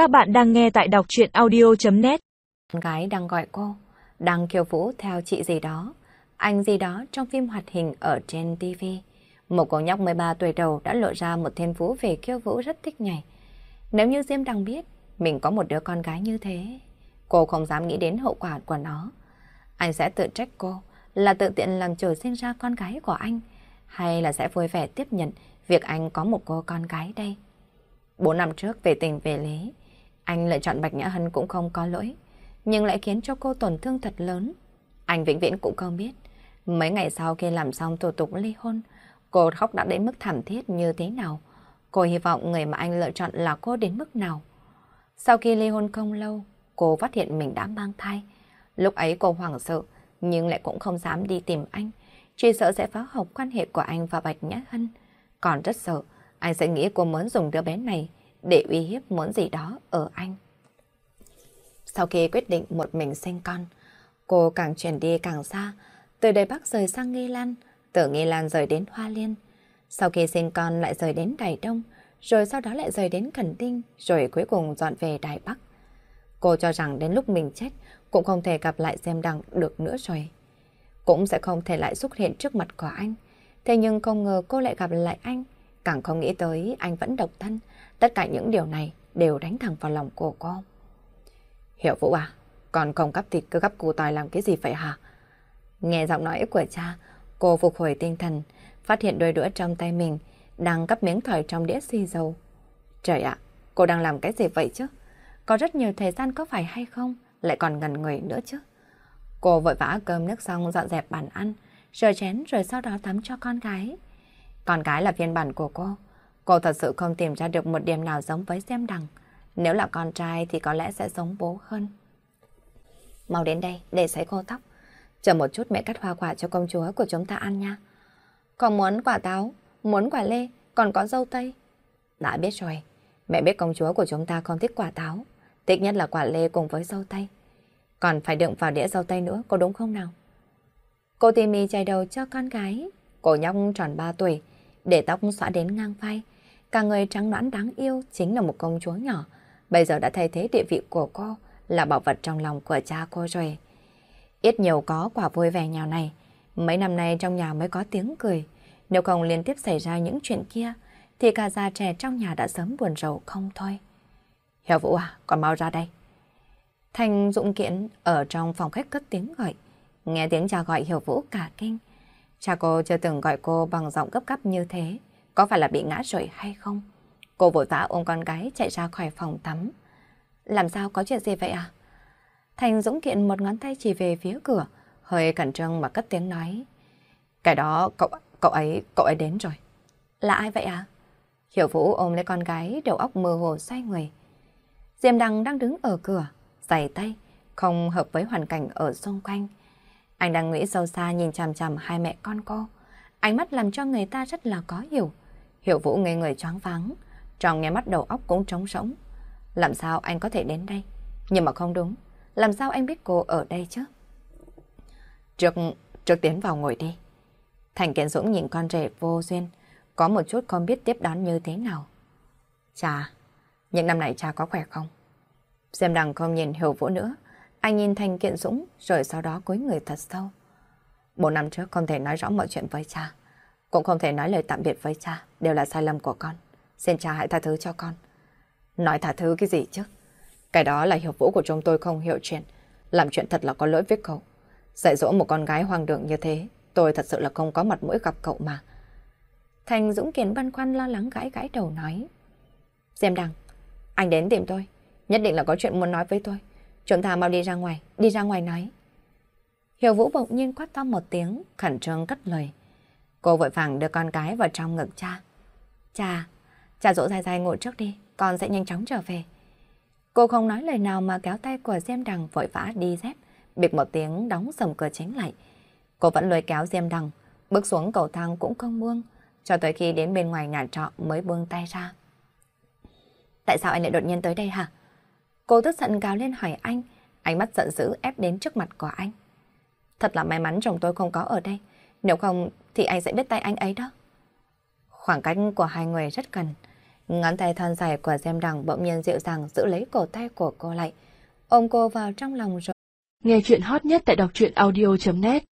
Các bạn đang nghe tại đọc chuyện audio.net Con gái đang gọi cô, đang khiêu vũ theo chị gì đó, anh gì đó trong phim hoạt hình ở trên TV. Một cô nhóc 13 tuổi đầu đã lộ ra một thiên phú về khiêu vũ rất thích nhảy. Nếu như Diêm Đăng biết mình có một đứa con gái như thế, cô không dám nghĩ đến hậu quả của nó. Anh sẽ tự trách cô là tự tiện làm chủ sinh ra con gái của anh, hay là sẽ vui vẻ tiếp nhận việc anh có một cô con gái đây. Bốn năm trước về tình về lý, anh lựa chọn Bạch Nhã Hân cũng không có lỗi, nhưng lại khiến cho cô tổn thương thật lớn. Anh vĩnh viễn cũng không biết, mấy ngày sau khi làm xong thủ tục ly hôn, cô khóc đã đến mức thảm thiết như thế nào. Cô hy vọng người mà anh lựa chọn là cô đến mức nào. Sau khi ly hôn không lâu, cô phát hiện mình đã mang thai. Lúc ấy cô hoảng sợ, nhưng lại cũng không dám đi tìm anh. Chỉ sợ sẽ phá hỏng quan hệ của anh và Bạch Nhã Hân. Còn rất sợ, anh sẽ nghĩ cô muốn dùng đứa bé này để uy hiếp muốn gì đó ở anh. Sau khi quyết định một mình sinh con, cô càng chuyển đi càng xa, từ Đài Bắc rời sang Nghi Lan, từ Nghi Lan rời đến Hoa Liên. Sau khi sinh con lại rời đến Đài Đông, rồi sau đó lại rời đến Cần Tinh, rồi cuối cùng dọn về Đài Bắc. Cô cho rằng đến lúc mình chết cũng không thể gặp lại xem đằng được nữa rồi. Cũng sẽ không thể lại xuất hiện trước mặt của anh. Thế nhưng không ngờ cô lại gặp lại anh, càng không nghĩ tới anh vẫn độc thân. Tất cả những điều này đều đánh thẳng vào lòng của cô. Hiểu Vũ à, còn không gấp thịt cứ gấp củ tỏi làm cái gì vậy hả? Nghe giọng nói của cha, cô phục hồi tinh thần, phát hiện đôi đũa trong tay mình đang gấp miếng thỏi trong đĩa xì dầu. Trời ạ, cô đang làm cái gì vậy chứ? Có rất nhiều thời gian có phải hay không? Lại còn ngần người nữa chứ. Cô vội vã cơm nước xong dọn dẹp bàn ăn, rửa chén rồi sau đó tắm cho con gái. Con gái là phiên bản của cô. Cô thật sự không tìm ra được một điểm nào giống với xem đằng. Nếu là con trai thì có lẽ sẽ giống bố hơn. Mau đến đây để sấy khô tóc. Chờ một chút mẹ cắt hoa quả cho công chúa của chúng ta ăn nha. Còn muốn quả táo, muốn quả lê, còn có dâu tây. Đã biết rồi, mẹ biết công chúa của chúng ta không thích quả táo. Thích nhất là quả lê cùng với dâu tây. Còn phải đựng vào đĩa dâu tây nữa, có đúng không nào? Cô Timmy chạy chải đầu cho con gái. Cô nhóc tròn 3 tuổi, để tóc xõa đến ngang vai. Cả người trắng nõn đáng yêu chính là một công chúa nhỏ. Bây giờ đã thay thế địa vị của cô là bảo vật trong lòng của cha cô rồi. Ít nhiều có quả vui vẻ nhào này. Mấy năm nay trong nhà mới có tiếng cười. Nếu không liên tiếp xảy ra những chuyện kia, thì cả già trẻ trong nhà đã sớm buồn rầu không thôi. Hiểu Vũ à, con mau ra đây. Thành Dụng Kiện ở trong phòng khách cất tiếng gọi. Nghe tiếng cha gọi Hiểu Vũ cả kinh. Cha cô chưa từng gọi cô bằng giọng gấp gáp như thế. Có phải là bị ngã rồi hay không? Cô vội vã ôm con gái chạy ra khỏi phòng tắm. Làm sao có chuyện gì vậy à? Thành Dũng Kiện một ngón tay chỉ về phía cửa, hơi cẩn trương mà cất tiếng nói. Cái đó cậu cậu ấy cậu ấy đến rồi. Là ai vậy à? Hiểu Vũ ôm lấy con gái, đầu óc mơ hồ xoay người. Diêm Đăng đang đứng ở cửa, giày tay, không hợp với hoàn cảnh ở xung quanh. Anh đang nghĩ sâu xa nhìn chằm chằm hai mẹ con cô. Ánh mắt làm cho người ta rất là có hiểu. Hiểu Vũ ngây người choáng váng, trong nghe mắt đầu óc cũng trống rỗng. Làm sao anh có thể đến đây? Nhưng mà không đúng, làm sao anh biết cô ở đây chứ? Trước, trước tiến vào ngồi đi. Thành Kiến Dũng nhìn con rể vô duyên, có một chút không biết tiếp đón như thế nào. Chà, những năm này cha có khỏe không? Xem đằng không nhìn Hiểu Vũ nữa, anh nhìn Thành Kiện Dũng rồi sau đó cúi người thật sâu. Bốn năm trước không thể nói rõ mọi chuyện với cha, cũng không thể nói lời tạm biệt với cha, đều là sai lầm của con. Xin cha hãy tha thứ cho con. Nói tha thứ cái gì chứ? Cái đó là hiểu vũ của chúng tôi không hiểu chuyện. Làm chuyện thật là có lỗi với cậu. Dạy dỗ một con gái hoang đường như thế, tôi thật sự là không có mặt mũi gặp cậu mà. Thành Dũng Kiền băn khoăn lo lắng gãi gãi đầu nói. Xem đằng, anh đến tìm tôi. Nhất định là có chuyện muốn nói với tôi. Chúng ta mau đi ra ngoài, đi ra ngoài nói. Hiểu Vũ bỗng nhiên quát to một tiếng, khẩn trương cất lời. Cô vội vàng đưa con cái vào trong ngực cha. Cha, cha dỗ dài dài ngồi trước đi, con sẽ nhanh chóng trở về. Cô không nói lời nào mà kéo tay của Diêm Đằng vội vã đi dép, bịt một tiếng đóng sầm cửa chính lại. Cô vẫn lôi kéo Diêm Đằng, bước xuống cầu thang cũng không buông, cho tới khi đến bên ngoài nhà trọ mới buông tay ra. Tại sao anh lại đột nhiên tới đây hả? Cô tức giận gào lên hỏi anh, ánh mắt giận dữ ép đến trước mặt của anh. Thật là may mắn chồng tôi không có ở đây, nếu không thì anh sẽ biết tay anh ấy đó. Khoảng cách của hai người rất gần, Ngón tay thon dài của Diêm Đằng bỗng nhiên dịu dàng giữ lấy cổ tay của cô lại, ôm cô vào trong lòng rồi. Nghe chuyện hot nhất tại đọc truyện audio.net